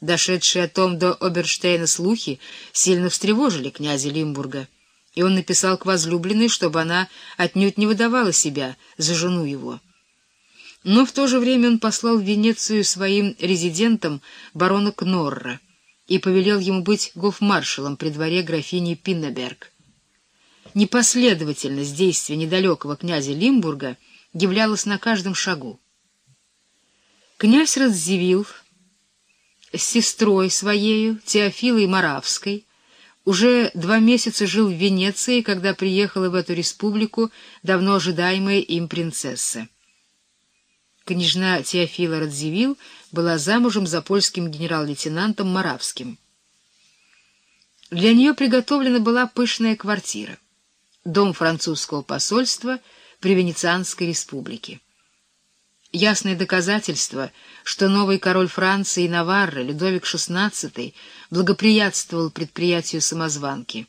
Дошедшие о том до Оберштейна слухи сильно встревожили князя Лимбурга, и он написал к возлюбленной, чтобы она отнюдь не выдавала себя за жену его. Но в то же время он послал в Венецию своим резидентом барона Кнорра и повелел ему быть гофмаршалом при дворе графини Пиннеберг. Непоследовательность действия недалекого князя Лимбурга являлась на каждом шагу. Князь Радзивилл с сестрой своею, Теофилой Моравской, уже два месяца жил в Венеции, когда приехала в эту республику давно ожидаемая им принцесса. Княжна Теофила Радзивилл была замужем за польским генерал-лейтенантом Моравским. Для нее приготовлена была пышная квартира, дом французского посольства при Венецианской республике. Ясное доказательство, что новый король Франции Наварры, Людовик XVI, благоприятствовал предприятию самозванки.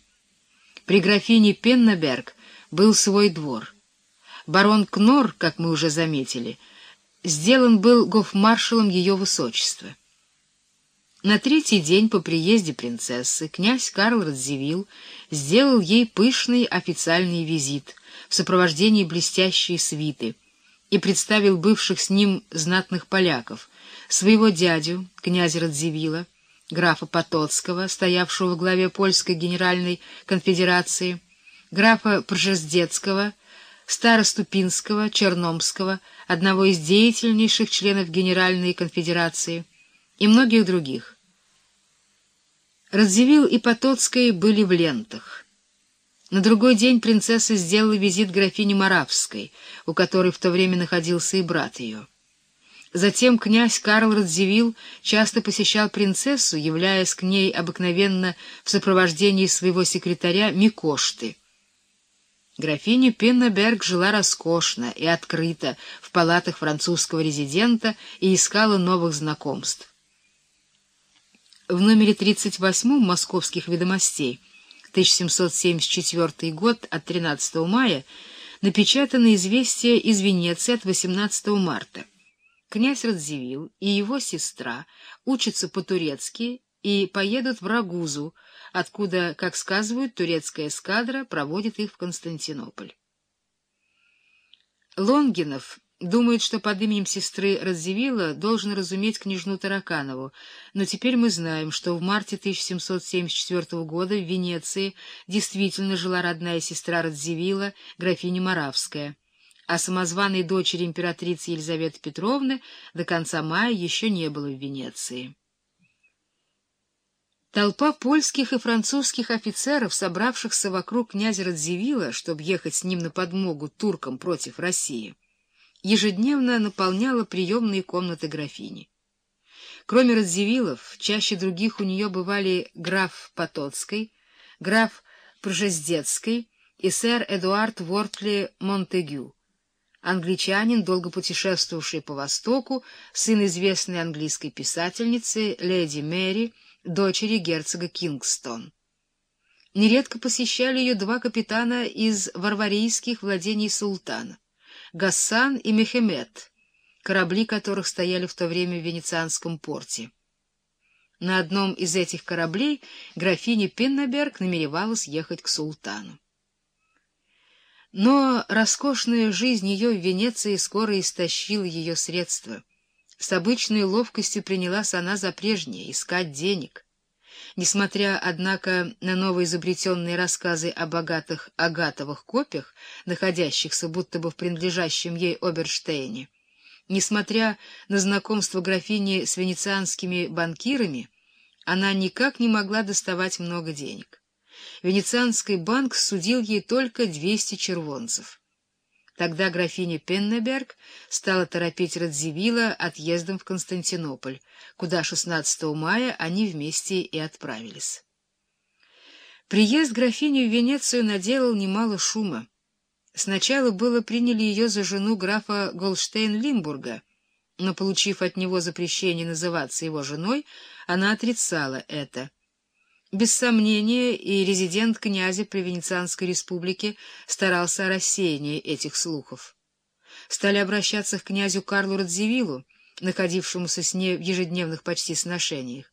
При графине Пеннеберг был свой двор. Барон Кнор, как мы уже заметили, сделан был гофмаршалом ее высочества. На третий день по приезде принцессы князь Карл Радзивилл сделал ей пышный официальный визит в сопровождении блестящей свиты — и представил бывших с ним знатных поляков, своего дядю, князя Радзивилла, графа Потоцкого, стоявшего в главе Польской Генеральной конфедерации, графа Пржездецкого, старосту Пинского, Черномского, одного из деятельнейших членов Генеральной конфедерации и многих других. Радзивилл и Потоцкий были в лентах. На другой день принцесса сделала визит графине Моравской, у которой в то время находился и брат ее. Затем князь Карл Радзивилл часто посещал принцессу, являясь к ней обыкновенно в сопровождении своего секретаря Микошты. Графиня Пеннеберг жила роскошно и открыто в палатах французского резидента и искала новых знакомств. В номере 38 «Московских ведомостей» 1774 год от 13 мая напечатано известие из Венеции от 18 марта. Князь Радзивилл и его сестра учатся по-турецки и поедут в Рагузу, откуда, как сказывают, турецкая эскадра проводит их в Константинополь. Лонгинов Думает, что под именем сестры Радзивилла должен разуметь княжну Тараканову, но теперь мы знаем, что в марте 1774 года в Венеции действительно жила родная сестра Радзивилла, графиня Моравская, а самозваной дочери императрицы Елизаветы Петровны до конца мая еще не было в Венеции. Толпа польских и французских офицеров, собравшихся вокруг князя Радзивилла, чтобы ехать с ним на подмогу туркам против России, ежедневно наполняла приемные комнаты графини. Кроме Радзивиллов, чаще других у нее бывали граф Потоцкий, граф Пржездецкий и сэр Эдуард Вортли Монтегю, англичанин, долго путешествовавший по Востоку, сын известной английской писательницы леди Мэри, дочери герцога Кингстон. Нередко посещали ее два капитана из варварийских владений султана. Гассан и Мехемед, корабли которых стояли в то время в Венецианском порте. На одном из этих кораблей графиня Пеннеберг намеревалась ехать к султану. Но роскошная жизнь ее в Венеции скоро истощила ее средства. С обычной ловкостью принялась она за прежнее — искать денег — Несмотря, однако, на новоизобретенные рассказы о богатых агатовых копиях, находящихся будто бы в принадлежащем ей Оберштейне, несмотря на знакомство графини с венецианскими банкирами, она никак не могла доставать много денег. Венецианский банк судил ей только 200 червонцев. Тогда графиня Пеннеберг стала торопить Радзивилла отъездом в Константинополь, куда 16 мая они вместе и отправились. Приезд графини в Венецию наделал немало шума. Сначала было приняли ее за жену графа Голштейн-Лимбурга, но, получив от него запрещение называться его женой, она отрицала это — без сомнения, и резидент князя при Венецианской республике старался о рассеянии этих слухов. Стали обращаться к князю Карлу Радзивиллу, находившемуся с ней в ежедневных почти сношениях.